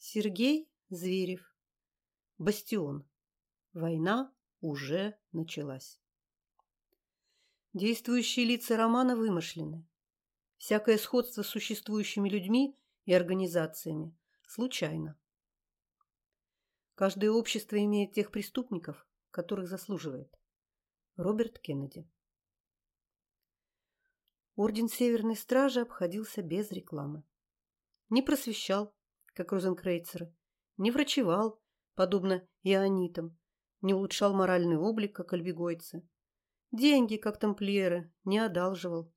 Сергей Зверев. Бастион. Война уже началась. Действующие лица романа вымышлены. Всякое сходство с существующими людьми и организациями случайно. Каждое общество имеет тех преступников, которых заслуживает. Роберт Кеннеди. Орден Северной Стражи обходился без рекламы. Не просвещал, как розенкрейцеры, не врачевал, подобно ионитам, не улучшал моральный облик, как альбегойцы. Деньги, как тамплиеры, не одалживал.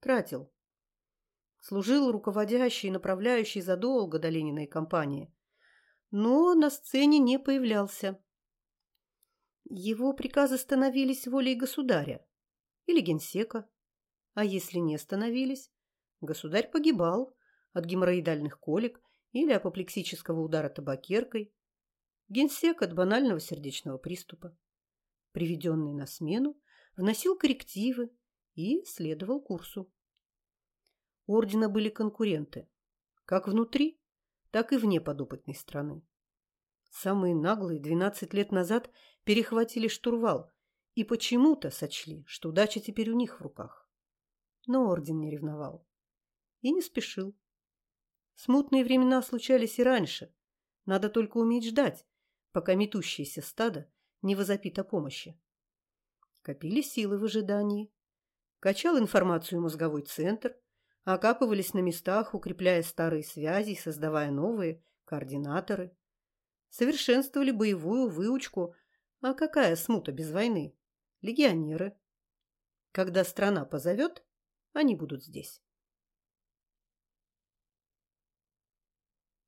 Тратил. Служил руководящий и направляющий задолго до Лениной кампании. Но на сцене не появлялся. Его приказы становились волей государя или генсека. А если не становились, государь погибал от геморроидальных колик или апоплексического удара табакеркой, генсек от банального сердечного приступа. Приведенный на смену вносил коррективы и следовал курсу. У ордена были конкуренты, как внутри, так и вне подопытной страны. Самые наглые 12 лет назад перехватили штурвал и почему-то сочли, что удача теперь у них в руках. Но орден не ревновал и не спешил. Смутные времена случались и раньше. Надо только уметь ждать, пока метущееся стадо не возопит о помощи. Копили силы в ожидании. Качал информацию мозговой центр, окапывались на местах, укрепляя старые связи создавая новые координаторы. Совершенствовали боевую выучку. А какая смута без войны? Легионеры. Когда страна позовет, они будут здесь.